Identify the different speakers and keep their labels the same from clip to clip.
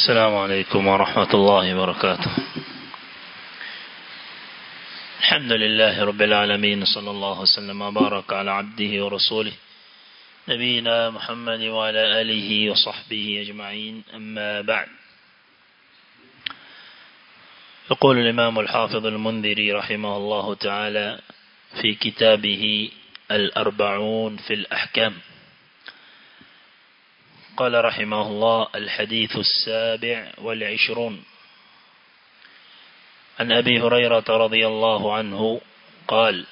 Speaker 1: السلام عليكم ورحمة الله وبركاته. الحمد لله رب العالمين صلى الله وسلم وبارك على عبده ورسوله نبينا محمد وعلى آله وصحبه أجمعين. أما بعد يقول الإمام الحافظ المنذري رحمه الله تعالى في كتابه الأربعون في الأحكام. قال رحمه الله الحديث السابع والعشرون. عن أبي هريرة رضي الله عنه قال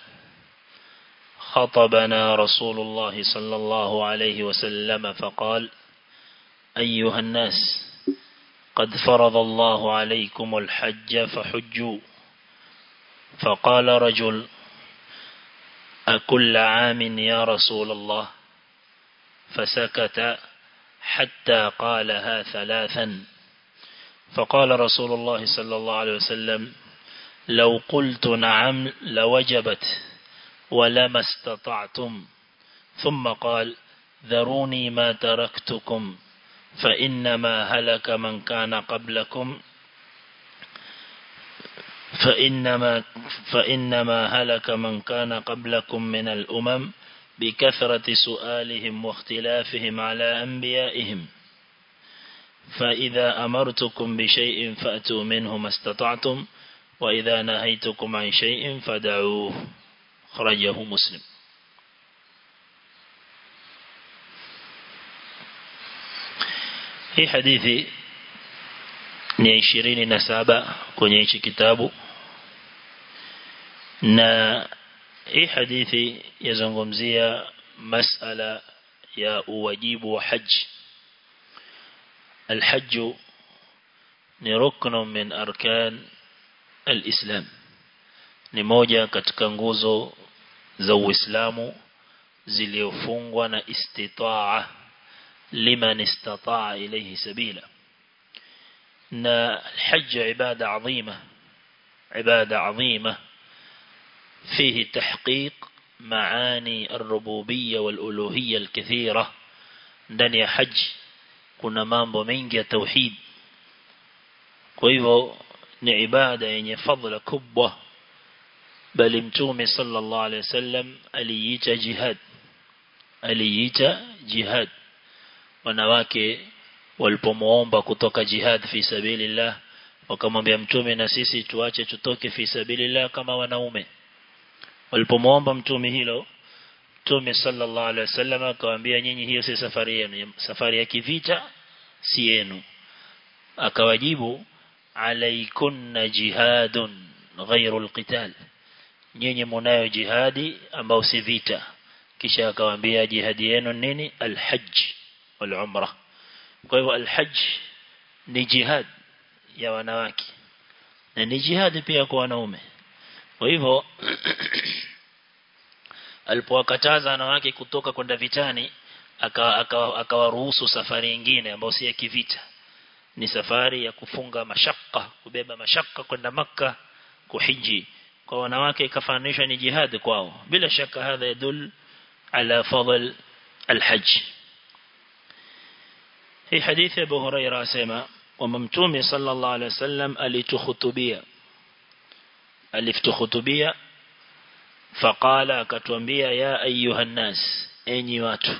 Speaker 1: خطبنا رسول الله صلى الله عليه وسلم فقال أيها الناس قد فرض الله عليكم الحج فحجوا. فقال رجل أكل عام يا رسول الله؟ فسكت حتى قالها ثلاثا. فقال رسول الله صلى الله عليه وسلم لو قلت نعم لوجبت ولما استطعتم. ثم قال ذروني ما تركتكم فإنما هلك من كان قبلكم. فإنما, فإنما هلك من كان قبلكم من الأمم بكثرة سؤالهم واختلافهم على أنبيائهم. فإذا أمرتكم بشيء فأتوا منه ما استطعتم وإذا نهيتكم عن شيء فدعوه. خرجه مسلم. hii hadithi ni saba kwenye hichi kitabu na hii hadithi yazungumzia masala ya uwajibu wa haji الحج ni ruknu min arkan al-islam ni moja katika nguzo za uislamu ziliofungwa na istitaa liman istataa ilayhi sabila na الحج ibada adhima ibada adhima فيه تحقيق معاني الربوبية والألوهية الكثيرة. دنيا حج كنا مامبو منجي توحيد كويفو نعبادة أن فضل كبوة بل امتومي صلى الله عليه وسلم أليت جهاد أليت جهاد ونواكي والبموومبا كتوك جهاد في سبيل الله وكما بيمتومي نسيسي تواجه تتوك في سبيل الله كما ونومي walipomuomba mtume hilo mtume sallallahu alaihi wasallam akawaambia nyinyi hiyo si safari yenu. Safari ya kivita si yenu. Akawajibu alaikunna jihadun ghairu alqital nyinyi mnayo jihadi ambao si vita. Kisha akawaambia jihadi yenu nini? Alhajj wal umra kwa hivyo alhajj ni jihad ya wanawake na ni jihadi pia kwa wanaume kwa hivyo alipowakataza wanawake kutoka kwenda vitani akawaruhusu aka, aka safari nyingine ambayo si ya kivita. Ni safari ya kufunga mashaka kubeba mashaka kwenda maka kuhiji. Kwa wanawake ikafananishwa ni jihad kwao. Bila shaka hadha yadul ala fadl alhajj. Hii hadithi Abu Hurairah asema kwamba mtume sallallahu alaihi wasallam alitukhutubia aliftukhutubia faqala akatuambia ya ayuha nas enyi watu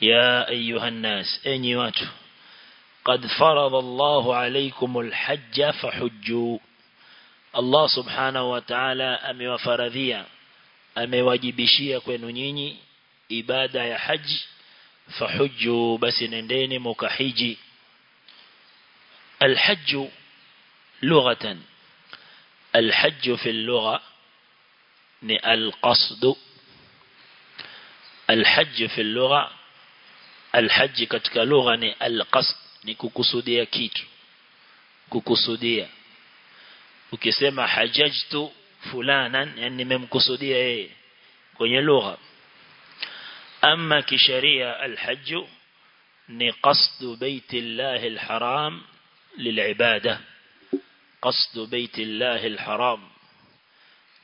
Speaker 1: ya ayuha nas enyi watu قد فرض الله عليكم الحج فحجوا الله سبحانه وتعالى amewafaradhia amewajibishia kwenu nyinyi ibada ya haji fahujju basi nendeni mukahiji الحج لغة الحج في اللغة القصد الحج في اللغة الحج katika lugha ni alqasd ni kukusudia kitu kukusudia ukisema hajajtu fulanan yani nimemkusudia yeye kwenye lugha ama kisheria alhajj ni qasdu baiti Allah alharam lilibada qasdu baiti Allah alharam.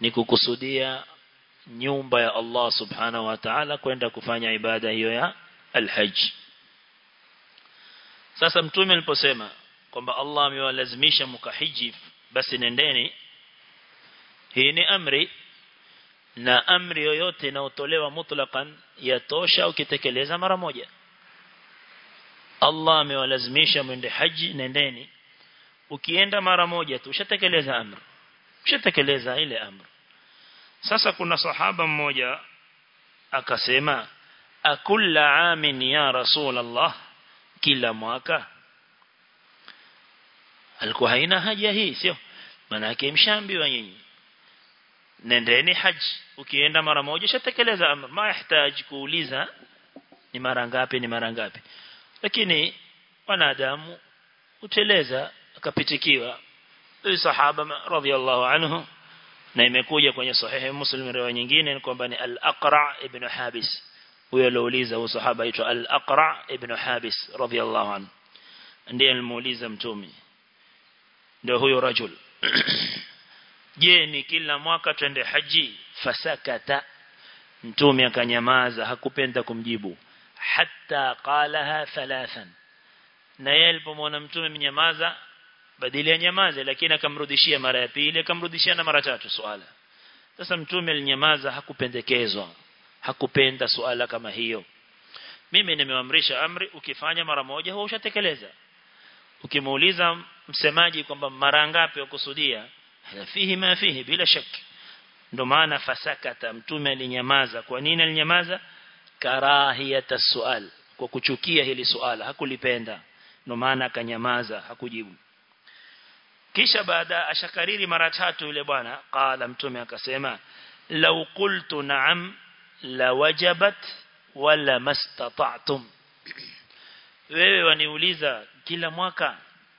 Speaker 1: Ni kukusudia nyumba ya Allah subhanahu wa ta'ala kwenda kufanya ibada hiyo ya alhajj. Sasa mtume aliposema kwamba Allah amewalazimisha mkahiji basi nendeni. Hii ni amri na amri yoyote inayotolewa mutlaqan yatosha ukitekeleza mara moja. Allah amewalazimisha mwende haji nendeni ukienda mara moja tu ushatekeleza amri. Ushatekeleza ile amri. Sasa kuna sahaba mmoja akasema akulla amin ya rasul Allah kila mwaka. Alikuwa haina haja hii sio? Maana yake mshambiwa nyinyi nendeni haji. Ukienda mara moja ushatekeleza amr ma yahitaji kuuliza ni mara ngapi ni mara ngapi? Lakini wanadamu uteleza akapitikiwa huyu sahaba radhiallahu anhu na imekuja kwenye sahihi muslim riwaya nyingine kwamba ni al-aqra ibn habis. Huyo aliouliza huyo sahaba aitwa al-aqra ibn habis radhiallahu anhu. Ndiye alimuuliza mtume ndio huyo rajul. Je ni kila mwaka twende haji? Fasakata. Mtume akanyamaza hakupenda kumjibu. Hatta qalaha thalathan. Na yeye alipomwona mtume mnyamaza badili ya lakini akamrudishia mara ya pili akamrudishia na mara tatu swala. Sasa mtume alinyamaza hakupendekezwa hakupenda swala kama hiyo. Mimi nimeamrisha amri ukifanya mara moja huwa ushatekeleza. Ukimuuliza msemaji kwamba mara ngapi ukusudia fihi ma fihi bila shaki. Ndo maana fasakata mtume alinyamaza. Kwa nini alinyamaza? Karahiyata sual kwa kuchukia hili suala hakulipenda. Ndo maana akanyamaza hakujibu kisha baada ashakariri mara tatu yule bwana qala mtume akasema law qultu na'am la wajabat wala mastata'tum. Wewe waniuliza kila mwaka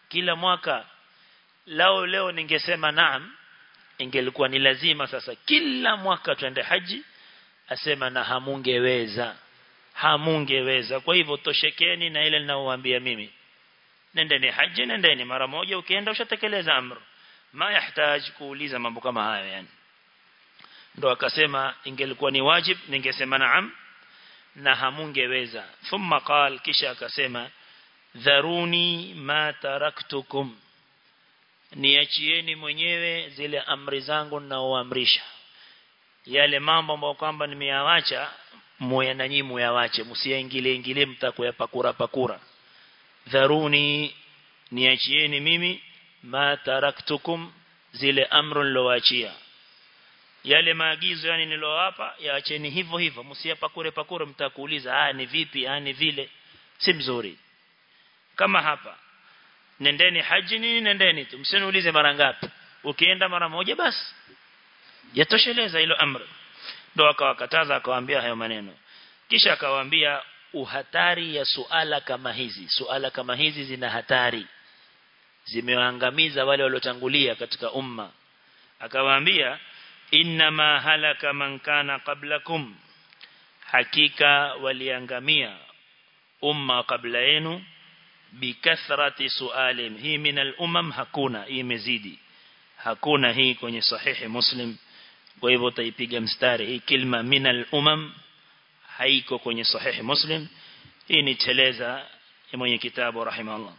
Speaker 1: kila mwaka lao leo ningesema naam ingelikuwa ni lazima sasa kila mwaka twende haji? Asema na hamungeweza hamungeweza. Kwa hivyo toshekeni na ile ninaowaambia mimi nendeni haji nendeni. Mara moja ukienda ushatekeleza amri ma yahitaji kuuliza mambo kama hayo yani. Ndo akasema ingelikuwa ni wajib ningesema naam na hamungeweza. Thumma qal kisha akasema dharuni ma taraktukum. Niachieni mwenyewe zile amri zangu ninaoamrisha yale mambo ambayo kwamba nimeyawacha moyo na nyinyi muyawache. Msiyaingilie ingilie mtakuyapakura pakura dharuni niachieni mimi ma taraktukum zile amru nilowaachia yale maagizo yani nilowapa yaacheni hivyo hivyo. Msiyapakure pakure mtakuuliza ah ni vipi? Ah ni vile. Si mzuri. Kama hapa nendeni haji nini nendeni tu. Msiniulize mara ngapi. Ukienda mara moja basi. Yatosheleza ilo amri ndo akawakataza akawaambia hayo maneno. Kisha akawaambia uhatari ya suala kama hizi. Suala kama hizi zina hatari. Zimewaangamiza wale waliotangulia katika umma. Akawaambia inma halaka man kana qablakum. Hakika waliangamia umma kabla yenu. Bikathrati sualim hii min al-umam hakuna. Hii imezidi. Hakuna hii kwenye sahihi muslim. Kwa hivyo utaipiga mstari. Hii kilma min al-umam haiko kwenye sahihi muslim hii ni teleza ya mwenye kitabu rahimahullah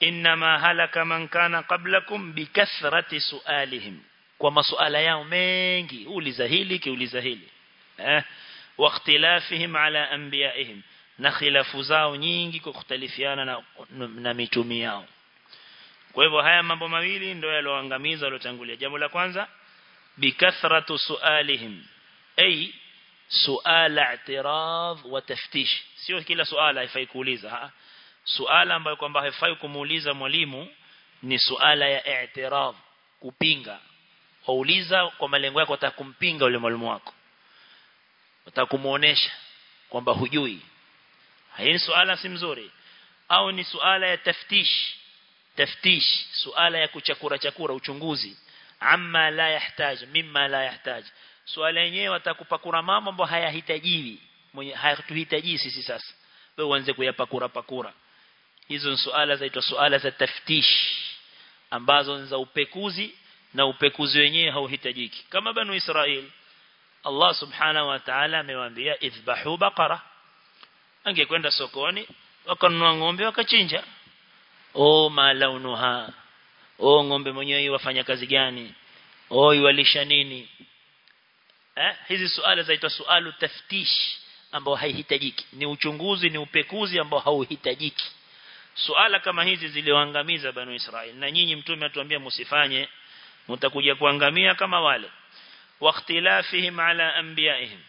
Speaker 1: inma halaka man kana qablakum bikathrati sualihim kwa masuala yao mengi uliza hili kiuliza hili eh واختلافهم على انبيائهم na khilafu zao nyingi kwa kutalifiana na, na mitumi yao kwa hivyo haya mambo mawili ndio yaloangamiza waliotangulia jambo la kwanza bikathratu sualihim ay suala i'tiraf wa sio kila suala haifai kuuliza suala ambayo kwamba haifai kumuuliza mwalimu ni suala ya i'tiraf kupinga. Wauliza kwa malengo yako atakumpinga yule mwalimu wako. Utakumuonesha kwamba hujui. Hii ni suala si mzuri. Au ni suala ya taftish. Taftish suala ya kuchakura chakura uchunguzi. Amma la yahtaj mimma la yahtaj suala yenyewe watakupakura mambo ambayo hayahitajiwi mwenye hayatuhitaji sisi sasa. Wewe uanze kuyapakura pakura. Hizo ni suala zaitwa suala za taftish ambazo ni za upekuzi na upekuzi wenyewe hauhitajiki. Kama banu Israel Allah subhanahu wa ta'ala amewaambia idhbahu baqara. Angekwenda sokoni wakanunua ng'ombe wakachinja. Oh malaunuha oh ng'ombe mwenyewe wafanya kazi gani? Oh iwalisha nini eh hizi suala zaitwa sualu taftish ambao haihitajiki ni uchunguzi ni upekuzi ambao hauhitajiki suala kama hizi ziliwaangamiza banu Israeli na nyinyi mtume atuambia msifanye mtakuja kuangamia kama wale واختلافهم على انبيائهم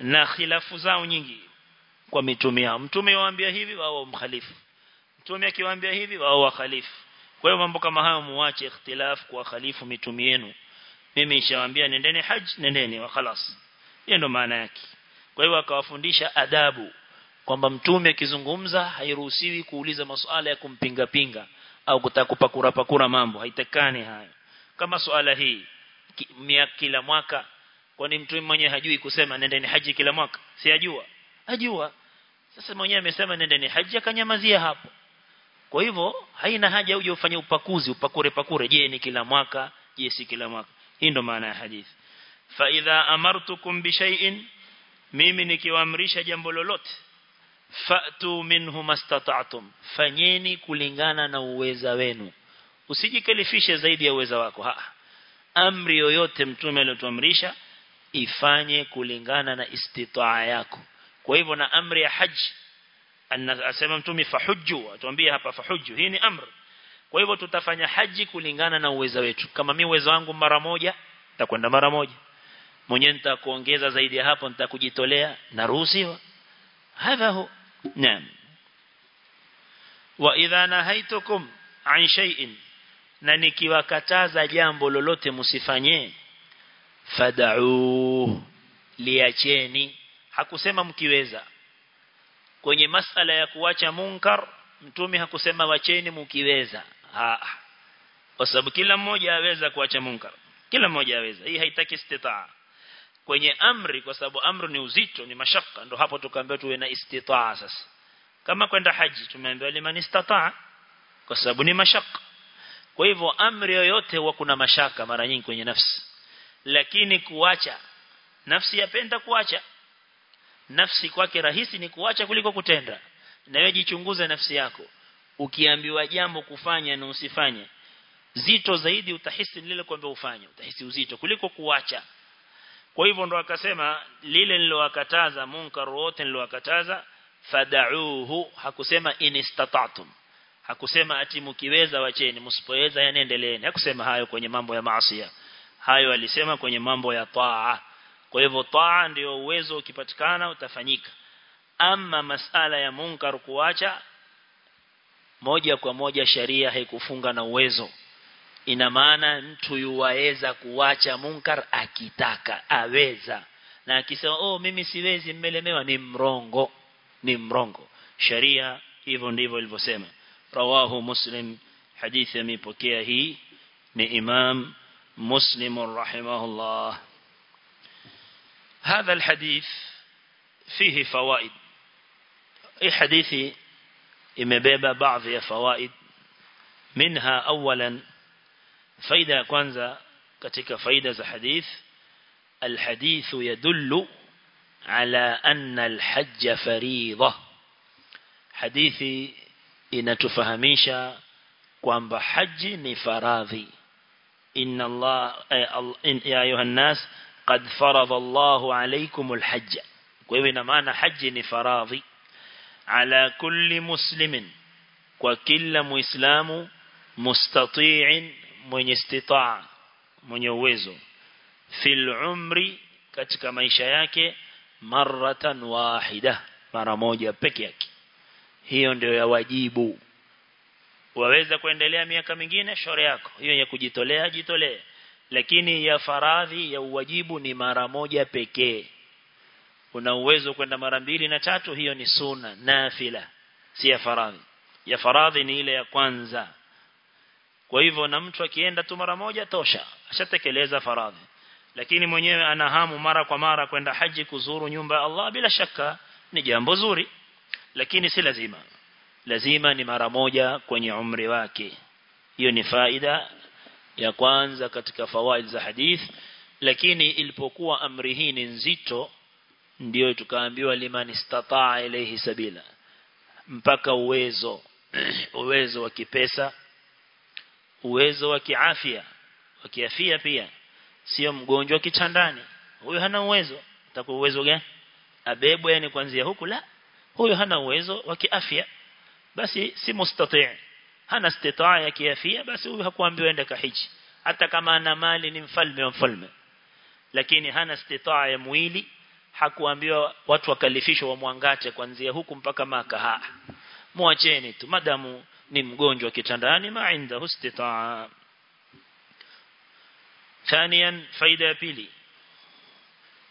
Speaker 1: na khilafu zao nyingi kwa mitume yao mtume waambia hivi wao mkhalifu mtume akiwaambia hivi wao wakhalifu kwa hiyo mambo kama hayo muache ikhtilaf kwa khalifu mitume yenu mimi nishawaambia nendeni haji nendeni wa khalas. Hiyo ndo maana yake. Kwa hiyo akawafundisha adabu kwamba mtume akizungumza hairuhusiwi kuuliza masuala ya kumpinga pinga au kutaka kupakura pakura mambo. Haitakani hayo. Kama suala hii ki, kila mwaka kwani mtume mwenyewe hajui kusema nendeni haji kila mwaka? Si ajua? Ajua. Sasa mwenyewe amesema nendeni haji akanyamazia hapo. Kwa hivyo haina haja uje ufanye upakuzi upakure pakure je ni kila mwaka? Je si kila mwaka hii ndo maana ya hadithi fa idha amartukum bi shay'in mimi nikiwaamrisha jambo lolote fa'tu minhu mastata'tum fanyeni kulingana na uweza wenu. Usijikalifishe zaidi ya uweza wako. Ha amri yoyote mtume aliyotuamrisha ifanye kulingana na istitaa yako. Kwa hivyo na amri ya haji anasema mtume fahujju atuambie hapa fahujju hii ni amri kwa hivyo tutafanya haji kulingana na uwezo wetu. Kama mimi uwezo wangu mara moja nitakwenda mara moja. Mwenyewe nitakuongeza zaidi ya hapo nitakujitolea naruhusiwa. Hadha hu. Naam. Wa idha nahaitukum an shay'in na nikiwakataza jambo lolote msifanye fad'u liacheni. Hakusema mkiweza. Kwenye masala ya kuacha munkar mtume hakusema wacheni mkiweza kwa sababu kila mmoja aweza kuacha munkar. Kila mmoja aweza. Hii haitaki istitaa. Kwenye amri kwa sababu amri ni uzito ni mashaka ndo hapo tukaambiwa tuwe na istitaa sasa. Kama kwenda haji tumeambiwa liman istataa kwa sababu ni mashaka kwa hivyo amri yoyote huwa kuna mashaka mara nyingi kwenye nafsi. Lakini kuacha nafsi yapenda kuacha. Nafsi kwake rahisi ni kuacha kuliko kutenda. Na wewe jichunguze nafsi yako ukiambiwa jambo kufanya na usifanye zito zaidi utahisi lile kwamba ufanye utahisi uzito kuliko kuacha kwa hivyo ndo akasema lile nilowakataza munkar wote nilowakataza fadauhu hakusema inistata'tum hakusema ati mkiweza wacheni msipoweza yanendeleeni hakusema hayo kwenye mambo ya maasi hayo alisema kwenye mambo ya taa. Kwa hivyo taa ndio uwezo ukipatikana utafanyika. Ama masala ya munkar kuacha moja kwa moja sharia haikufunga na uwezo ina maana mtu yuwaweza kuacha munkar akitaka aweza na akisema oh mimi siwezi mmelemewa ni mrongo ni mrongo sharia hivyo ndivyo ilivyosema rawahu muslim hadithi amepokea hii ni imam مسلم رحمه الله هذا الحديث فيه فوائد اي حديثي imebeba baadhi ya fawaid منها أولا فايدة كwanza katika faida za hadith الحديث يدل على أن الحج فريضة حديثي inatufahamisha kwamba haji ni faradhi inna Allah ya ayuha nas qad farada Allahu alaykumul hajj kwa hivyo ina maana haji ni faradhi ala kulli muslimin kwa kila muislamu mustati'in mwenye istitaa mwenye uwezo. Fil umri katika maisha yake maratan wahida mara moja peke yake. Hiyo ndio ya wajibu. Waweza kuendelea miaka mingine shore yako. Hiyo ya kujitolea jitolee. Lakini ya faradhi ya uwajibu ni mara moja pekee una uwezo kwenda mara mbili na tatu hiyo ni sunna nafila si ya faradhi. Ya faradhi ni ile ya kwanza. Kwa hivyo na mtu akienda tu mara moja tosha ashatekeleza faradhi. Lakini mwenyewe ana hamu mara kwa mara kwenda haji kuzuru nyumba ya Allah bila shaka ni jambo zuri. Lakini si lazima. Lazima ni mara moja kwenye umri wake. Hiyo ni faida ya kwanza katika fawaid za hadith. Lakini ilipokuwa amri hii ni nzito ndio tukaambiwa liman istataa ilayhi sabila. Mpaka uwezo uwezo wa kipesa uwezo wa kiafya wa kiafya pia. Sio mgonjwa kitandani. Huyo hana uwezo. Atakuwa uwezo gani? Abebwe yani kuanzia huku la. Huyo hana uwezo wa kiafya. Basi si mustatii. Hana istitaa ya kiafya basi huyo hakuambiwa enda kahiji hata kama ana mali ni mfalme wa mfalme. Lakini hana istitaa ya mwili hakuambiwa watu wakalifishwa wamwangate kuanzia huku mpaka maka ha muacheni tu madamu ni mgonjwa kitandani ma inda istitaa ثانيا فائده ya pili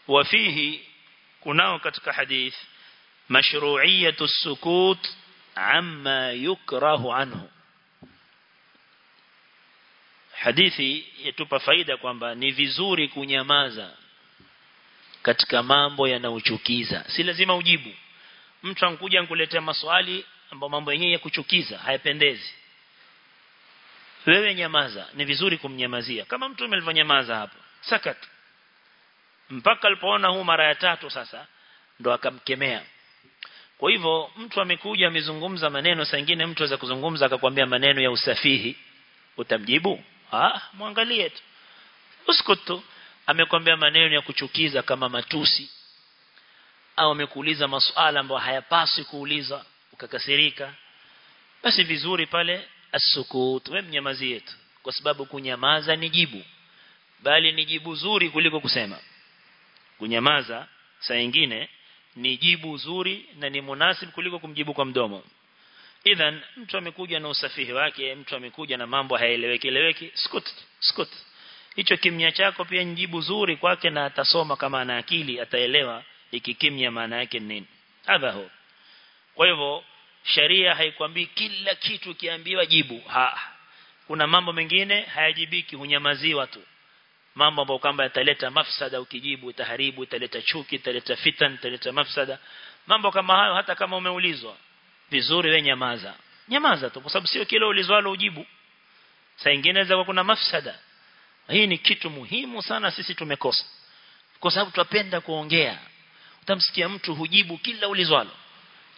Speaker 1: وفيه kunao katika hadith mashru'iyatu sukut amma yukrahu anhu hadithi yatupa faida kwamba ni vizuri kunyamaza katika mambo yanayochukiza. Si lazima ujibu. Mtu ankuja ankuletea maswali ambayo mambo yenyewe ya kuchukiza hayapendezi. Wewe nyamaza ni vizuri kumnyamazia. Kama mtu alivyonyamaza hapo sakat. Mpaka alipoona huu mara ya tatu sasa ndo akamkemea. Kwa hivyo mtu amekuja amezungumza maneno sangine mtu aweza kuzungumza akakwambia maneno ya usafihi. Utamjibu? Ah muangalie tu. Usikutu amekwambia maneno ya kuchukiza kama matusi. Au amekuuliza masuala ambayo hayapaswi kuuliza ukakasirika. Basi vizuri pale asukut wewe mnyamazi yetu. Kwa sababu kunyamaza ni jibu. Bali ni jibu zuri kuliko kusema. Kunyamaza saa nyingine ni jibu zuri na ni munasib kuliko kumjibu kwa mdomo. Idhan mtu amekuja na usafihi wake mtu amekuja na mambo haeleweki eleweki skut skut hicho kimya chako pia njibu zuri kwake na atasoma kama ana akili ataelewa ikikimya maana yake nini. Hadha ho kwa hivyo sharia haikwambii kila kitu kiambiwa jibu. Ha kuna mambo mengine hayajibiki hunyamaziwa tu. Mambo ambayo kwamba yataleta mafsada ukijibu itaharibu italeta chuki italeta fitan italeta mafsada. Mambo kama hayo hata kama umeulizwa vizuri we nyamaza. Nyamaza tu kwa sababu sio kila ulizwalo ujibu. Saa nyingine kuna mafsada hii ni kitu muhimu sana sisi tumekosa kwa sababu tunapenda kuongea utamsikia mtu hujibu kila ulizwalo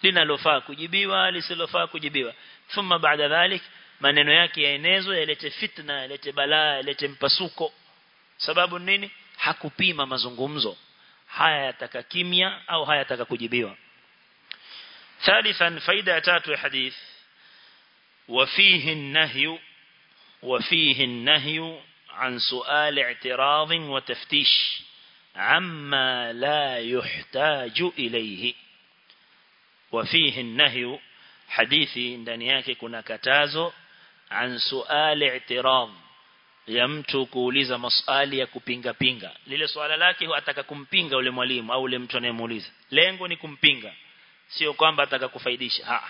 Speaker 1: linalofaa kujibiwa lisilofaa kujibiwa thumma baada dhalik maneno yake yaenezwe yalete fitna yalete balaa yalete mpasuko sababu nini hakupima mazungumzo haya yataka kimya au haya yataka kujibiwa ثالثا فائده تاتو الحديث وفيه النهي وفيه النهي عن سؤال اعتراض وتفتيش عما لا يحتاج إليه وفيه النهي حديثي ndani yake kuna katazo an sual i'tirad ya mtu kuuliza maswali ya kupinga pinga lile swala lake ataka kumpinga ule mwalimu au ule mtu anayemuuliza lengo ni kumpinga sio kwamba ataka kufaidisha ha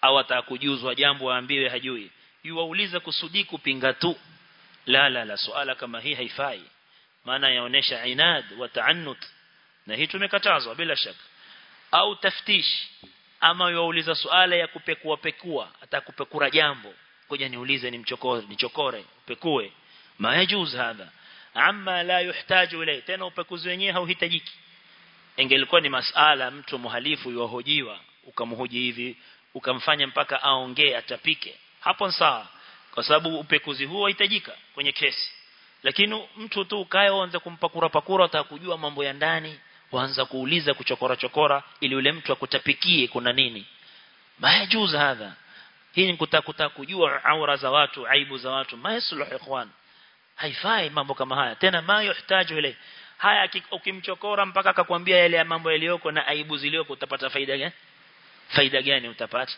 Speaker 1: au ataka kujuzwa jambo aambiwe hajui yuwauliza kusudi kupinga tu la la la swala kama hii haifai. Maana yaonesha inad wa taannut. Na hii tumekatazwa bila shaka. Au taftish. Ama yauliza suala ya kupekua pekua. Atakupekura jambo. Kuja niulize ni mchokore nichokore pekue mayajuz hadha. Amma la yuhtaju ilay. Tena upekuzi wenyewe hauhitajiki. Ingelikuwa ni masala mtu muhalifu yuhojiwa ukamhoji hivi. Ukamfanya mpaka aongee atapike. Hapo sawa kwa sababu upekuzi huo unahitajika kwenye kesi. Lakini mtu tu ukae uanze kumpakura pakura atakujua mambo ya ndani waanza kuuliza kuchokora chokora ili yule mtu akutapikie kuna nini. Mayajuz hadha. Hii ni kutakuta kujua aura za watu aibu za watu. Maisluh ikhwan. Haifai mambo kama haya. Tena ma yuhtaju ile haya ukimchokora mpaka akakwambia yale ya mambo yaliyoko na aibu zilizoko utapata faida gani? Faida gani utapata?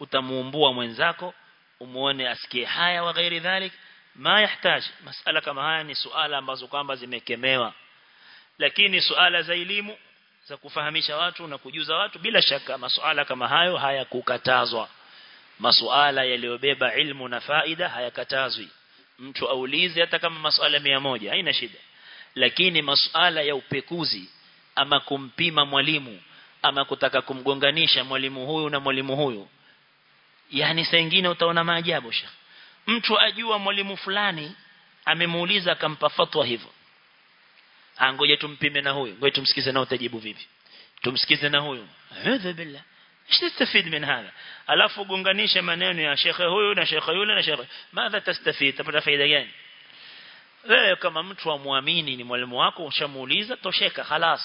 Speaker 1: Utamuumbua mwenzako umuone asikie haya wa ghairi dhalik ma yahitaji masala kama haya ni suala ambazo kwamba zimekemewa. Lakini suala za elimu za kufahamisha watu na kujuza watu bila shaka masuala kama hayo hayakukatazwa. Masuala yaliyobeba ilmu na faida hayakatazwi. Mtu aulize hata kama masuala 100 haina shida. Lakini masuala ya upekuzi ama kumpima mwalimu ama kutaka kumgonganisha mwalimu huyu na mwalimu huyu yani saa nyingine utaona maajabu sha mtu ajua mwalimu fulani amemuuliza akampa fatwa hivyo angoje tumpime na huyu ngoje tumsikize na utajibu vipi tumsikize na huyu a'udhu billah ايش تستفيد من هذا alafu gonganisha maneno ya shekhe huyu na shekhe yule na shekhe madha tastafid tapata faida gani wewe kama mtu wa muamini ni mwalimu wako ushamuuliza tosheka خلاص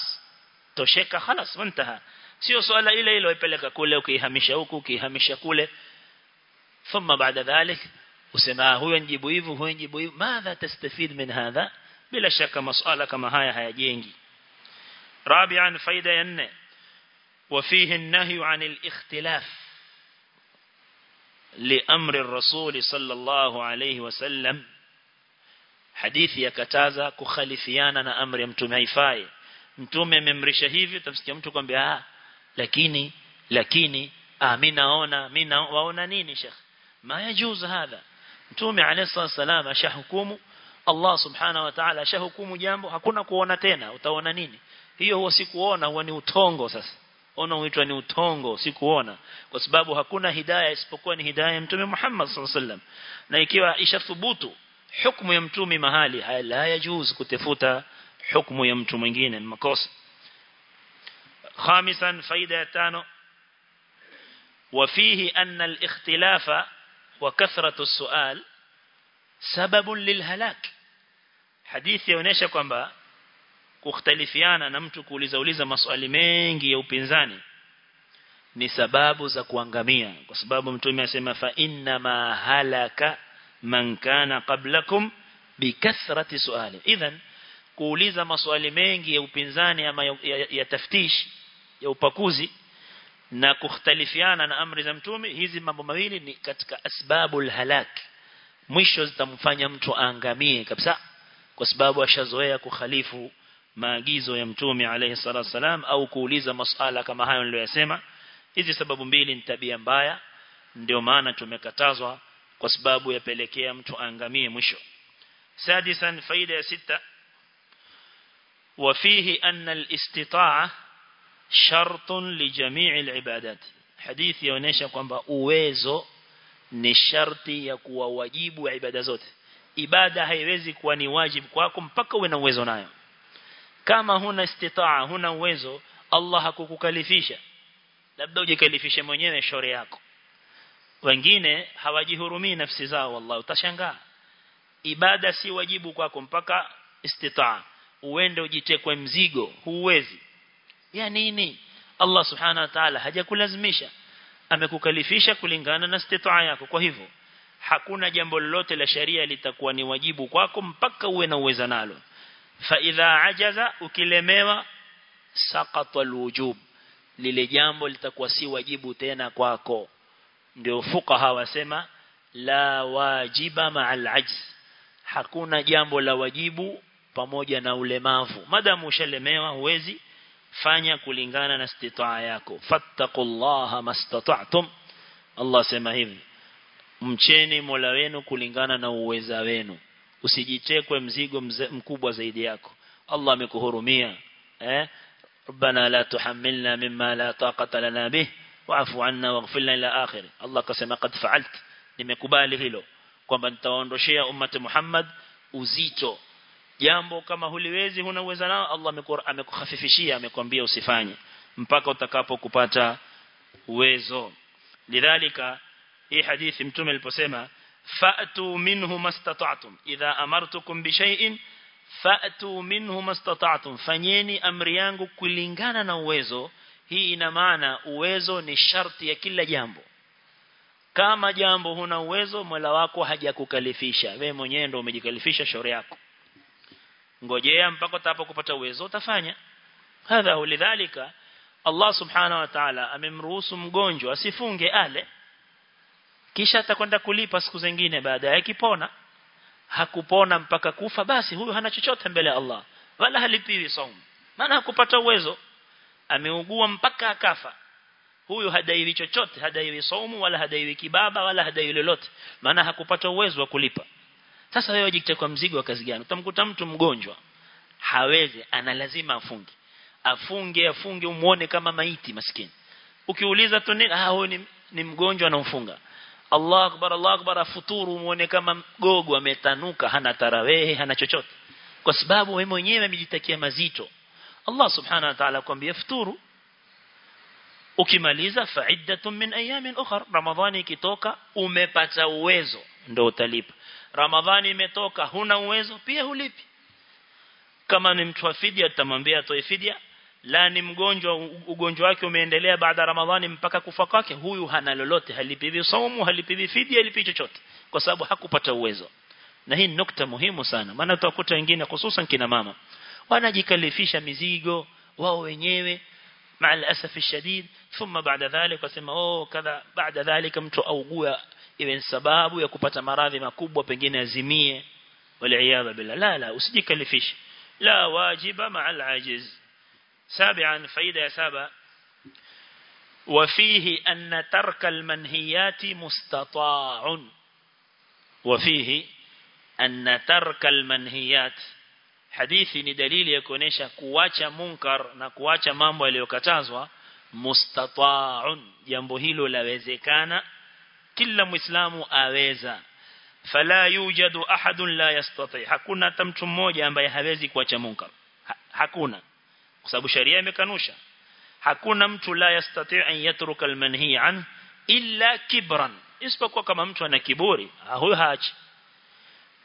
Speaker 1: tosheka خلاص muntaha sio swala ile ile uipeleka kule ukihamisha huku ukihamisha kule ثم بعد ذلك وسمى هو ينجب ويفو هو ينجب ويفو ماذا تستفيد من هذا؟ بلا شك مسألة كما هاي هيا جينجي رابعا فايدة ين. وفيه النهي عن الاختلاف لأمر الرسول صلى الله عليه وسلم. حديث يا يكتازا كخلفيانا أمر يمتم هيفاي يمتم ممري شهيفي تفسكي لكني لكيني آمين آه، أونا مين أونا نيني شيخ ma yajuz hadha mtume alayhi salam ashahukumu Allah subhanahu wa ta'ala ashahukumu jambo hakuna kuona tena utaona nini hiyo huwa sikuona huwa ni utongo sasa ona huitwa ni utongo si kuona kwa sababu hakuna hidayah isipokuwa ni hidayah ya mtume Muhammad sallallahu alaihi wasallam na ikiwa ishathubutu hukumu ya mtume mahali la yajuz kutafuta hukumu ya mtu mwingine makosa خامسا فائده tano وفيه أن الاختلاف wa kathratu sual sababun lilhalak hadithi inaonyesha kwamba kukhtalifiana na mtu kuuliza uliza maswali mengi ya upinzani ni sababu za kuangamia. Kwa sababu mtume asema fa inna ma halaka man kana qablakum bikathrati suali idhan kuuliza maswali mengi ya upinzani ama ya, ya, ya taftish ya upakuzi na kukhtalifiana na amri za mtume hizi mambo mawili ni katika asbabul halak mwisho zitamfanya mtu aangamie kabisa kwa sababu ashazoea kukhalifu maagizo ya mtume alayhi salatu wasalam au kuuliza masala kama hayo niliyosema hizi sababu mbili ni tabia mbaya ndio maana tumekatazwa kwa sababu yapelekea mtu aangamie mwisho sadisan faida ya sita وفيه أن الاستطاعة shartun li jami'il ibadat. Hadithi yaonesha kwamba uwezo ni sharti ya kuwa wajibu wa ibada zote. Ibada haiwezi kuwa ni wajibu kwako mpaka uwe na uwezo nayo. Kama huna istitaa huna uwezo Allah hakukukalifisha. Labda ujikalifishe mwenyewe shore yako. Wengine hawajihurumii nafsi zao wallahi utashangaa. Ibada si wajibu kwako mpaka istitaa. Uende ujitekwe mzigo huwezi ya nini? Allah subhanahu wa ta'ala hajakulazimisha. Amekukalifisha kulingana na istitaa yako. Kwa hivyo hakuna jambo lolote la sharia litakuwa ni wajibu kwako mpaka uwe na uweza nalo. Fa idha ajaza ukilemewa saqata alwujub. Lile jambo litakuwa si wajibu tena kwako. Ndio fuqaha wasema la wajiba ma'al ajz. Hakuna jambo la wajibu pamoja na ulemavu. Madamu ushalemewa huwezi fanya kulingana na istitaa yako fattaqullaha mastata'tum Allah sema hivi mcheni Mola wenu kulingana na uweza wenu usijitekwe mzigo mze, mkubwa zaidi yako Allah amekuhurumia eh ربنا لا تحملنا مما لا طاقة لنا به واعف عنا واغفر لنا الى اخر الله كما قد فعلت nimekubali hilo kwamba nitawaondoshea ummati Muhammad uzito jambo kama huliwezi huna uwezo nao Allah amekukhafifishia amekwambia usifanye mpaka utakapokupata uwezo. Lidhalika hii hadithi mtume aliposema fa'tu minhu mastata'tum idha amartukum bi shay'in fa'tu minhu mastata'tum fanyeni amri yangu kulingana na uwezo. Hii ina maana uwezo ni sharti ya kila jambo. Kama jambo huna uwezo Mola wako hajakukalifisha. Wewe mwenyewe ndio umejikalifisha shauri yako ngojea mpaka utakapopata uwezo utafanya. Hadha ulidhalika Allah subhanahu wa ta'ala amemruhusu mgonjwa asifunge ale. Kisha atakwenda kulipa siku zingine baada ya kipona. Hakupona mpaka kufa basi huyu hana chochote mbele ya Allah. Wala halipiwi saumu maana hakupata uwezo. Ameugua mpaka akafa. Huyu hadaiwi chochote hadaiwi saumu wala hadaiwi kibaba wala hadaiwi lolote. Maana hakupata uwezo wa kulipa sasa wewe jikite kwa mzigo wa kazi gani? Utamkuta mtu mgonjwa hawezi ana lazima afunge. Afunge afunge umuone kama maiti maskini. Ukiuliza tu nini ah ni, ni mgonjwa anamfunga. Allah akbar Allah akbar afuturu muone kama gogo ametanuka hana tarawehe hana chochote. Kwa sababu wewe mwenyewe umejitakia mazito. Allah subhanahu wa ta'ala kwambia futuru. Ukimaliza fa'iddatun min ayamin ukhra. Ramadhani ikitoka umepata uwezo ndio utalipa ramadhani imetoka huna uwezo pia hulipi kama ni mtu wa fidia tutamwambia atoe fidia la ni mgonjwa ugonjwa wake umeendelea baada ramadhani mpaka kufa kwake huyu hana lolote halipiwi saumu halipiwi fidia halipi chochote kwa sababu hakupata uwezo na hii nukta muhimu sana maana utakuta wengine hususan kina mama wanajikalifisha mizigo wao wenyewe مع الأسف الشديد ثم بعد ذلك wasema oh kadha baada dhalika mtu augua iwe sababu ya kupata maradhi makubwa pengine azimie wal billah la la usijikalifishe la wajiba مع العاجز سابعا فائده سابع وفيه أن ترك المنهيات مستطاع وفيه أن ترك المنهيات hadithi ni dalili ya kuonesha kuacha munkar na kuacha mambo yaliyokatazwa mustata'un jambo hilo lawezekana kila muislamu aweza. Fala yujadu ahadun la yastati. Hakuna hata mtu mmoja ambaye hawezi kuacha munkar. Ha, hakuna. Kwa sababu sharia imekanusha. Hakuna mtu la yastati an yatruka almanhi an illa kibran. Isipokuwa kama mtu ana kiburi huyo haachi.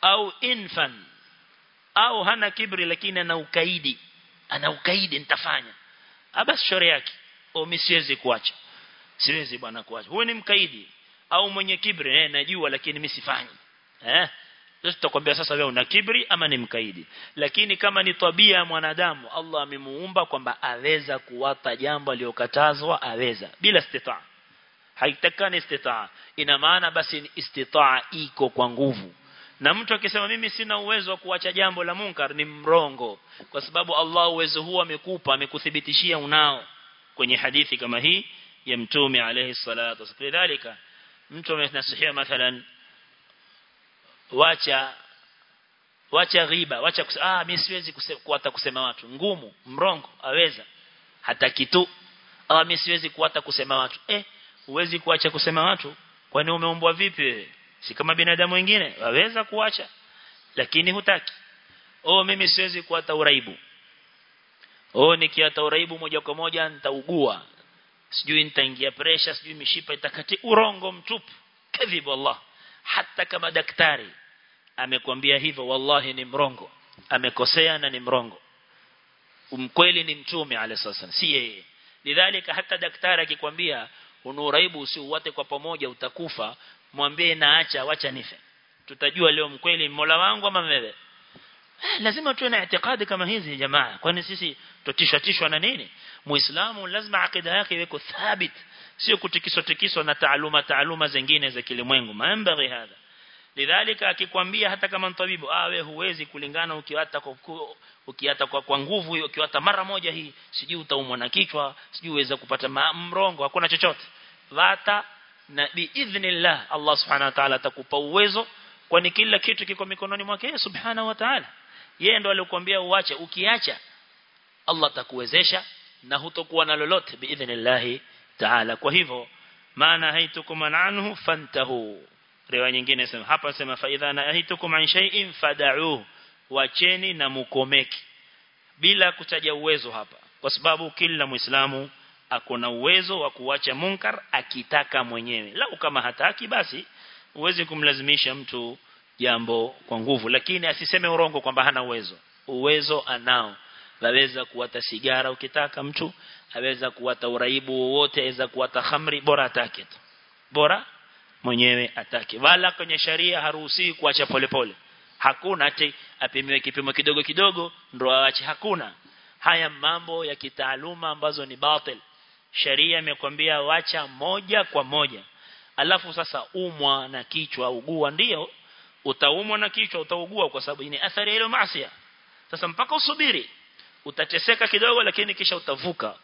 Speaker 1: Au infan. Au hana kibri lakini ana ukaidi. Ana ukaidi nitafanya. Abas shauri yake. Au mimi siwezi kuacha. Siwezi bwana kuacha. Huyo ni mkaidi au mwenye kibri eh najua lakini mimi sifanyi. Eh? Sasa tutakwambia sasa wewe una kibri ama ni mkaidi. Lakini kama ni tabia ya mwanadamu Allah amemuumba kwamba aweza kuwata jambo aliyokatazwa aweza bila istitaa. Haitakani istitaa. Ina maana basi istitaa iko kwa nguvu. Na mtu akisema mimi sina uwezo wa kuacha jambo la munkar ni mrongo. Kwa sababu Allah uwezo huo amekupa amekuthibitishia unao. Kwenye hadithi kama hii ya mtume alayhi salatu wasallam mtu amenasihia mathalan wacha wacha ghiba wacha ah mimi siwezi kuata kusema watu. Ngumu mrongo aweza. Hata kitu ah mimi siwezi kuata kusema watu. Eh uwezi kuacha kusema watu? Kwani umeumbwa vipi si kama binadamu wengine? Waweza kuacha lakini hutaki. Oh mimi siwezi kuata uraibu. Oh nikiata uraibu moja kwa moja nitaugua sijui nitaingia pressure sijui mishipa itakati urongo mtupu. Kadhibu Allah. Hata kama daktari amekwambia hivyo wallahi ni mrongo. Amekosea na ni mrongo. Umkweli ni mtume alayhi si yeye. Lidhalika hata daktari akikwambia unuraibu usiuwate kwa pamoja utakufa mwambie naacha wacha nife. Tutajua leo mkweli Mola wangu ama wewe lazima tuwe na itikadi kama hizi jamaa. Kwani sisi tutishwa tishwa na nini? Muislamu lazima akida yake iwe thabit. Sio kutikiswa tikiswa na taaluma taaluma zingine za kilimwengu. Maambari hadha? Lidhalika akikwambia hata kama mtabibu ah wewe huwezi kulingana ukiwata kwa ukiata kwa, kwa nguvu hiyo ukiwata mara moja hii sijui utaumwa na kichwa sijui uweza kupata mrongo. Hakuna chochote. Vata na biidhnillah Allah subhanahu wa ta'ala atakupa uwezo kwani kila kitu kiko mikononi mwake subhanahu wa ta'ala yeye ndo alikwambia uache. Ukiacha Allah atakuwezesha na hutokuwa na lolote biidhnillah ta'ala. Kwa hivyo maana haitukum anhu fantahu. Riwaya nyingine sema hapa sema fa idha nahitukum an shay'in fad'u wacheni na mukomeki. Bila kutaja uwezo hapa. Kwa sababu kila muislamu akona uwezo wa kuacha munkar akitaka mwenyewe. Lau kama hataki basi uweze kumlazimisha mtu jambo kwa nguvu. Lakini asiseme urongo kwamba hana uwezo. Uwezo anao. Aweza kuwata sigara ukitaka mtu aweza kuwata uraibu wowote aweza kuwata khamri bora atake tu. Bora mwenyewe atake. Wala kwenye sharia haruhusi kuacha polepole. Hakuna ati apimiwe kipimo kidogo kidogo ndo aache. Hakuna. Haya mambo ya kitaaluma ambazo ni batil. Sharia imekwambia wacha moja kwa moja. Alafu sasa umwa na kichwa ugua ndio utaumwa na kichwa utaugua kwa sababu ni athari ile maasi sasa mpaka usubiri utateseka kidogo lakini kisha utavuka.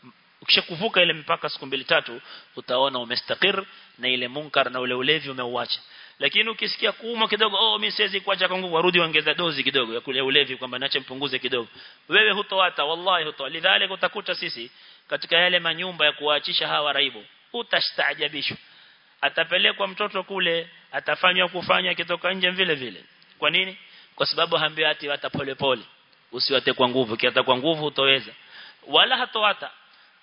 Speaker 1: Ukishakuvuka ile mpaka siku mbili tatu utaona umestakir na ile munkar na ule ulevi umeuacha. Lakini ukisikia kuuma kidogo oh mimi siwezi kuacha kwa nguvu warudi ongeza dozi kidogo ya kule ulevi kwamba naache mpunguze kidogo. Wewe hutoata wallahi hutoa. Lidhalika utakuta sisi katika yale manyumba ya kuwaachisha hawa raibu utastaajabishwa atapelekwa mtoto kule atafanywa kufanya kitoka nje vile vile. Kwa nini? Kwa sababu haambiwa ati wata pole pole. Usiwate kwa nguvu. Kiata kwa nguvu utoweza wala hatowata.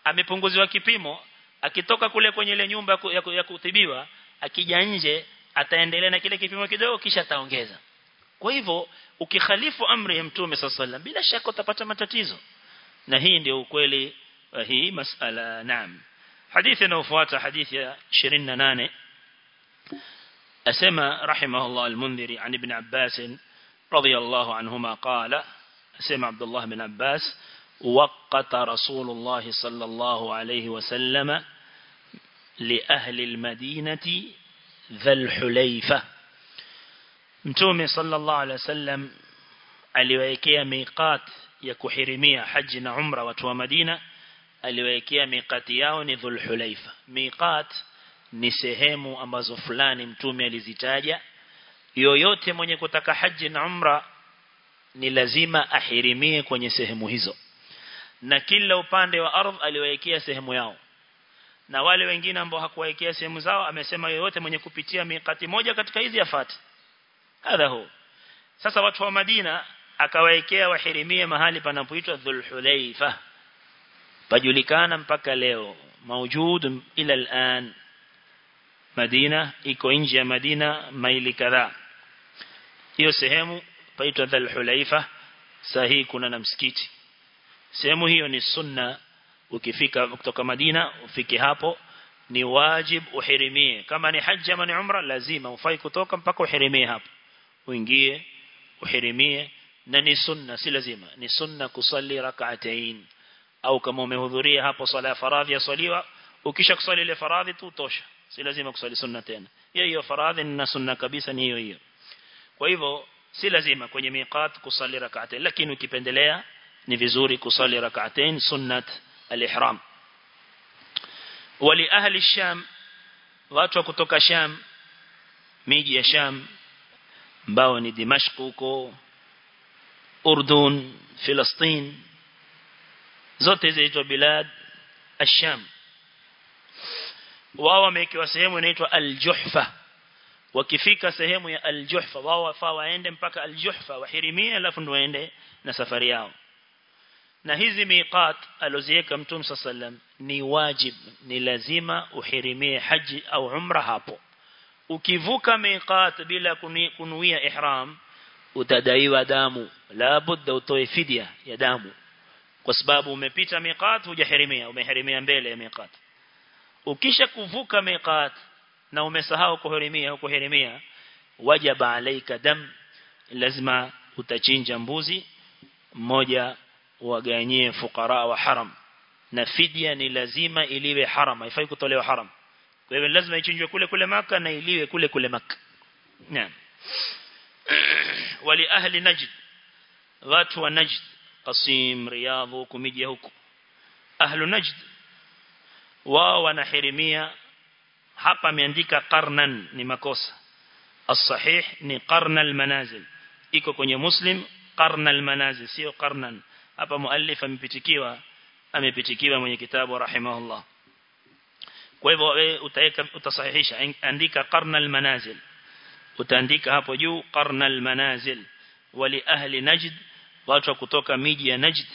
Speaker 1: Amepunguziwa kipimo. Akitoka kule kwenye ile nyumba ya, ku, ya, kutibiwa akija nje ataendelea na kile kipimo kidogo kisha ataongeza. Kwa hivyo ukikhalifu amri ya mtume sallallahu bila shaka utapata matatizo. Na hii ndio ukweli wa hii masala. Naam hadithi inayofuata hadithi ya 28 أسمى رحمه الله المنذري عن ابن عباس رضي الله عنهما قال أسمى عبد الله بن عباس وقت رسول الله صلى الله عليه وسلم لأهل المدينة ذا الحليفة. mtume sallallahu alaihi wasallam aliwaekea miqat ya kuhirimia haji na umra watu wa Madina aliwaekea miqati yao ni dhulhulaifa miqat ni sehemu ambazo fulani mtume alizitaja. Yoyote mwenye kutaka haji na umra ni lazima ahirimie kwenye sehemu hizo. Na kila upande wa ardh aliwaekea sehemu yao. Na wale wengine ambao hakuwaekea sehemu zao amesema yoyote mwenye kupitia miqati moja katika hizi afate. Hadha hu. Sasa watu wa Madina akawaekea wahirimie mahali panapoitwa Dhulhulaifa pajulikana mpaka leo maujud ila al'an. Madina iko nje ya Madina maili kadhaa. Hiyo sehemu paitwa Dhulhulaifa sahihi kuna na msikiti. Sehemu hiyo ni sunna. Ukifika kutoka Madina ufike hapo ni wajib uhirimie. Kama ni haji ama ni umra lazima ufai kutoka mpaka uhirimie hapo. Uingie uhirimie na ni sunna si lazima. Ni sunna kusali rak'atayn au kama umehudhuria hapo swala ya faradhi ya swaliwa ukisha kuswali ile faradhi tu tosha. Si lazima kusali sunna tena. Hiyo hiyo faradhi na sunna kabisa ni hiyo hiyo. Kwa hivyo si lazima kwenye miqat kusali rak'atain lakini ukipendelea ni vizuri kusali rak'atain sunnat al-ihram. Wali ahli sham watu kutoka sham miji ya sham ambao ni Dimashq huko Urdun Palestina zote zinaitwa bilad ash-Sham wao wamekiwa sehemu inaitwa al-Juhfa. Wakifika sehemu ya al-Juhfa wao wafaa waende mpaka al-Juhfa wahirimie alafu ndio waende na safari yao. Na hizi miqat aloziweka mtume sallam ni wajib ni lazima uhirimie haji au umra hapo. Ukivuka miqat bila kunuia ihram utadaiwa damu. La budda utoe fidia ya damu kwa sababu umepita miqat hujahirimia umehirimia mbele ya miqat. Ukisha kuvuka miqat na umesahau kuhirimia kuhirimia wajaba alaika dam lazima utachinja mbuzi mmoja waganyie fukara wa haram. Na fidia ni lazima iliwe haram haifai kutolewa haram. Kwa hivyo lazima ichinjwe kule kule maka na iliwe kule kule maka naam. Wali ahli najd. Watu wa najd قسيم رياض كوميديا هكو أهل نجد. ووانا حرمية. حقا مياندika قرنا نمكوس الصحيح ني قرن المنازل. إكو كوني مسلم قرن المنازل. سيو قرنا. أبا مؤلف أمي بتكيوا أمي بتكيوا من كتاب رحمه الله. كويبو إيه، أتصحيش أندika قرن المنازل. وتأنديك هابو جو قرن المنازل. ولأهل نجد watu kutoka miji ya najd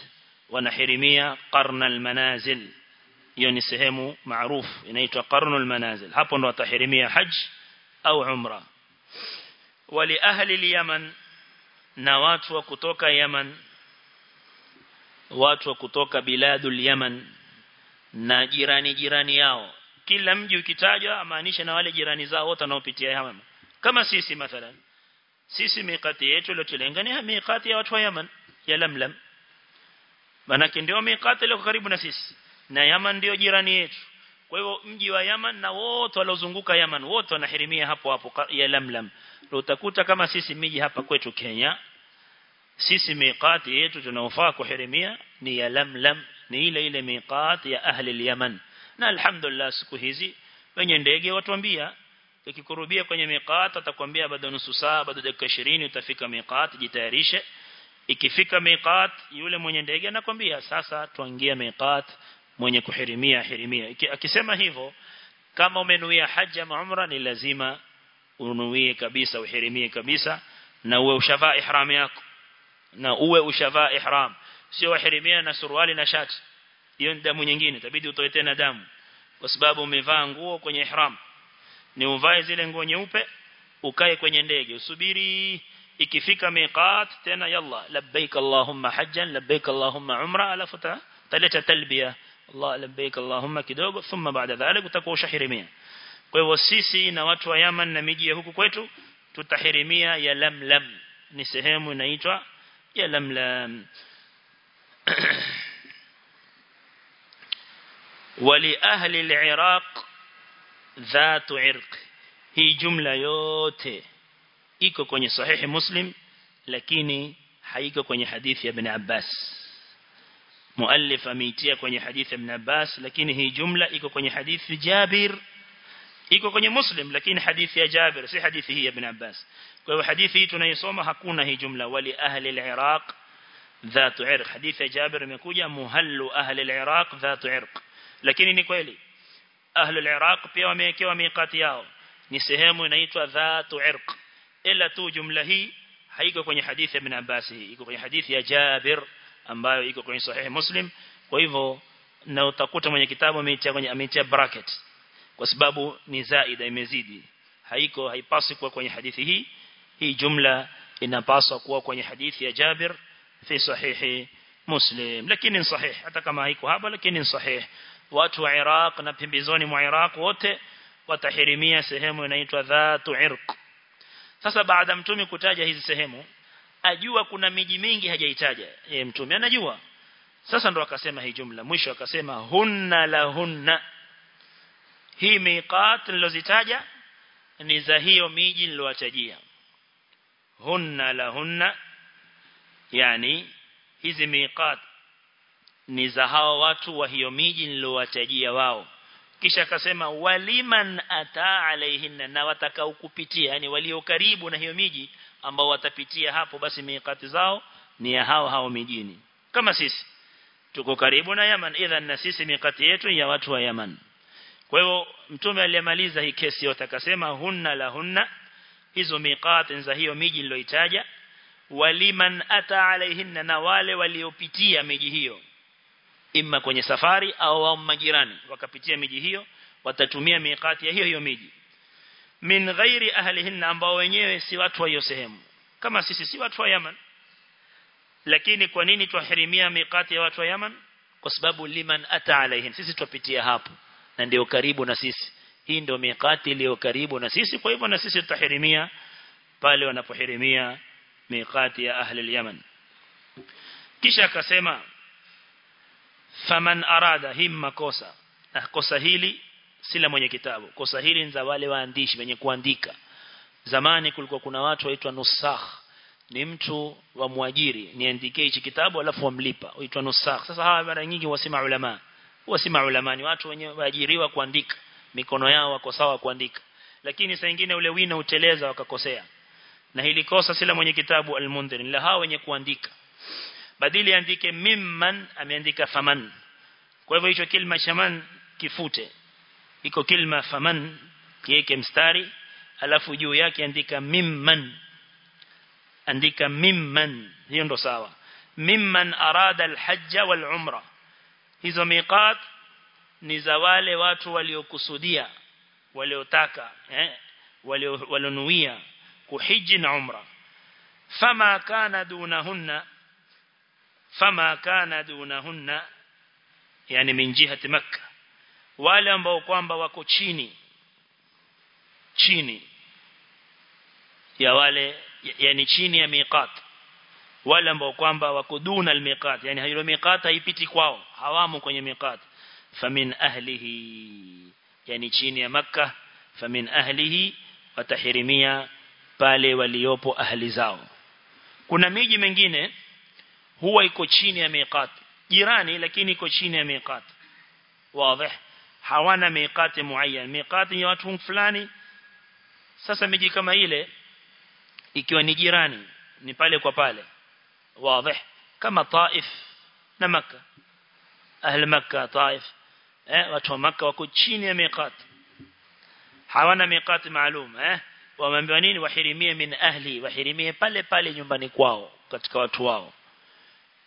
Speaker 1: wanahirimia qarna almanazil hiyo ni sehemu maarufu inaitwa qarnu al-manazil hapo ndo watahirimia haj au umra. Wali ahli al-yaman na watu wa kutoka yaman watu wa kutoka biladul yaman na jirani jirani yao. Kila mji ukitajwa maanisha na wale jirani zao wote wanaopitia Yaman. Kama sisi mathalan sisi miqati yetu iliyotulenga ni miqati ya watu wa Yaman ya Lamlam. Manake ndio miqati ile karibu na sisi. Na Yaman ndio jirani yetu. Kwa hivyo mji wa Yaman na wote waliozunguka Yaman wote wanahirimia hapo hapo ya Lamlam. Utakuta kama sisi miji hapa kwetu Kenya sisi miqati yetu tunaofaa kuhirimia ni ya Lamlam ni ile ile miqati ya ahli al-Yaman. Na alhamdulillah siku hizi wenye ndege watuambia ukikurubia kwenye miqati atakwambia bado nusu saa bado dakika 20 utafika miqati jitayarishe ikifika miqat yule mwenye ndege anakwambia sasa tuangie miqat mwenye kuhirimia hirimia. Akisema hivyo kama umenuia haja ama umra ni lazima unuie kabisa uhirimie kabisa na uwe ushavaa ihram yako na uwe ushavaa ihram. Sio uhirimia na suruali na shati. Hiyo ni damu nyingine itabidi utoe tena damu. Kwa sababu umevaa nguo kwenye ihram. Ni uvae zile nguo nyeupe ukae kwenye ndege. Usubiri ikifika miqat tena yalla labbaik allahumma hajjan labbaik allahumma umra. Alafu taleta talbia. Allah labbaik allahumma kidogo thumma baada dhalik utakuwa ushahirimia. Kwa hivyo sisi na watu wa Yaman na miji ya huku kwetu tutahirimia ya lamlam ni sehemu inaitwa ya lamlam ahli al-iraq dhatu irq hii jumla yote iko kwenye sahihi muslim lakini haiko kwenye hadithi ya ibn Abbas muallif ameitia kwenye hadithi ya ibn Abbas lakini hii jumla iko kwenye hadithi Jabir iko kwenye muslim lakini hadithi ya Jabir si hadithi hii ya ibn Abbas kwa hivyo hadithi hii tunayosoma hakuna hii jumla wali ahli al-iraq irq hadithi ya Jabir imekuja muhallu ahli al-iraq dhatu irq lakini ni kweli ahli al-iraq pia wamewekewa miqati yao ni dhatu irq ila tu jumla hii haiko kwenye hadithi ya ibn Abbas iko kwenye hadithi ya Jabir ambayo iko kwenye sahihi Muslim. Kwa hivyo na utakuta mwenye kitabu ameitia kwenye ameitia bracket kwa sababu ni zaida imezidi. Haiko haipaswi kuwa kwenye hadithi hii. Hii jumla inapaswa kuwa kwenye hadithi ya Jabir fi sahihi Muslim. Lakini ni sahihi hata kama haiko hapa lakini ni sahih. Watu wa Iraq na pembezoni mwa Iraq wote watahirimia sehemu inaitwa dhatu irq sasa baada mtume kutaja hizi sehemu ajua kuna miji mingi hajaitaja. Yeye mtume anajua. Sasa ndo akasema hii jumla. Mwisho akasema hunna la hunna. Hii miqat nilozitaja ni za hiyo miji nilowatajia hunna la hunna yani hizi miqat ni za hao watu wa hiyo miji nilowatajia wao kisha akasema waliman ata alaihinna na watakao kupitia yani walio karibu na hiyo miji ambao watapitia hapo basi miqati zao ni ya hao hao mijini. Kama sisi tuko karibu na Yaman idhan na sisi miqati yetu ya watu wa Yaman. Kwa hivyo mtume aliyemaliza hii kesi yote akasema hunna la hunna hizo miqati za hiyo miji niloitaja waliman ata alaihinna na wale waliopitia miji hiyo imma kwenye safari au wa majirani wakapitia miji hiyo watatumia miqati ya hiyo hiyo miji. Min ghairi ahlihinna ambao wenyewe si watu wa hiyo sehemu. Kama sisi si watu wa Yaman lakini kwa nini tuahirimia miqati ya watu wa Yaman? Kwa sababu liman ata alaihin sisi tupitia hapo na ndio karibu na sisi. Hii ndio miqati iliyo karibu na sisi kwa hivyo na sisi tutahirimia pale wanapohirimia miqati ya ahli al-Yaman. Kisha akasema faman arada him makosa. Na kosa hili sila mwenye kitabu. Kosa hili ni za wale waandishi wenye kuandika. Zamani kulikuwa kuna watu waitwa nusakh. Ni mtu wa mwajiri niandikie hichi kitabu alafu wamlipa. Huitwa nusakh. Sasa hawa mara nyingi wasema ulama wasema ulama ni watu wenye waajiriwa kuandika. Mikono yao wako sawa kuandika. Lakini saa nyingine ule wino uteleza wakakosea. Na hili kosa sila mwenye kitabu al-mundhir la hawa wenye kuandika badili andike mimman ameandika faman. Kwa hivyo hicho kilma shaman kifute. Iko kilma faman kiweke mstari alafu juu yake andika mimman. Andika mimman hiyo ndo sawa. Mimman arada alhajja wal umra hizo miqat ni za wale watu waliokusudia waliotaka eh walionuia kuhiji na umra. Fama kana dunahunna fama kana dunahunna yani min jihati makkah wale ambao kwamba wako chini chini ya wale yani chini ya miqat. Wale ambao kwamba wako duna almiqat yani hiyo miqat haipiti kwao hawamo kwenye miqat. Famin ahlihi yani chini ya makkah famin ahlihi watahirimia pale waliopo ahli zao. Kuna miji mingine huwa iko chini ya miqat jirani lakini iko chini ya miqat wazi. Hawana miqat muayyan. Miqat ni watu fulani. Sasa miji kama ile ikiwa ni jirani ni pale kwa pale. Wazi. Kama Taif na Makka. Ahli Makka Taif. Eh watu wa Makka wako chini ya miqat hawana miqat maalum eh? Wameambiwa nini? Wahirimie min ahli. Wahirimie pale pale nyumbani kwao katika watu wao